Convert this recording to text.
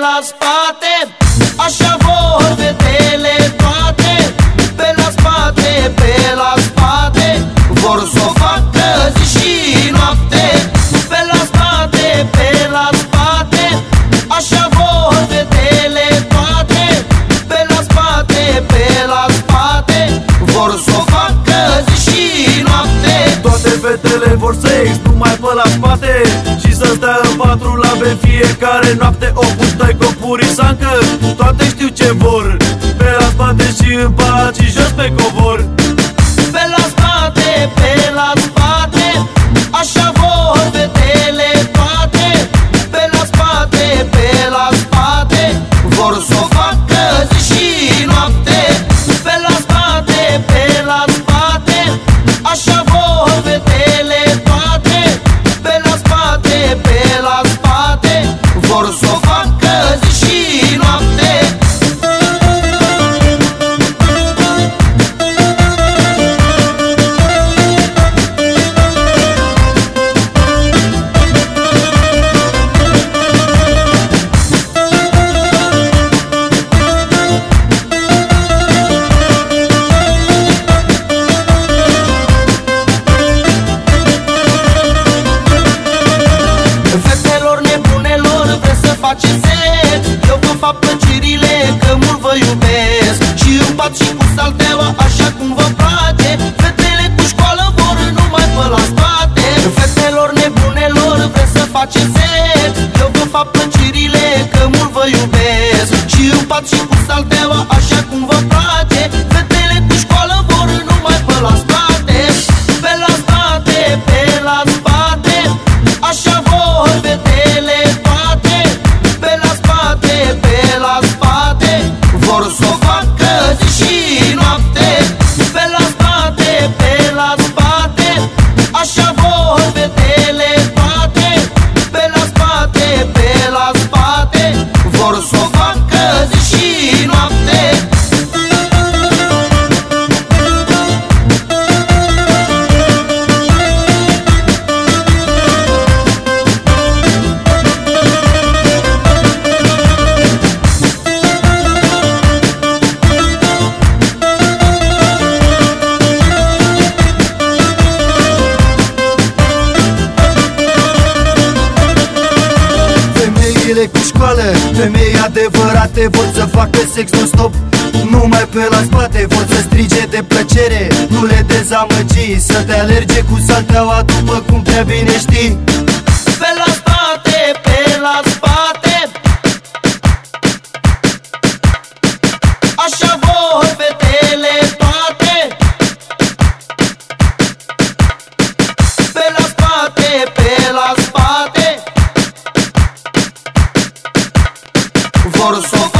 la spate Așa vor vedele toate Pe la spate, pe la spate Vor să o facă zi și noapte. În fiecare noapte o pustoi copurii sancă Toate știu ce vor Pe la spate și în pace, jos pe covor. Și în pat și cu salteaua Așa cum vă place. zile cu școală. Femei adevărate vor să facă sex non-stop. Numai pe la spate vor să strige de plăcere. Nu le dezamăgi Să te alerge cu salteaua după cum prea bine știi. Pe la por o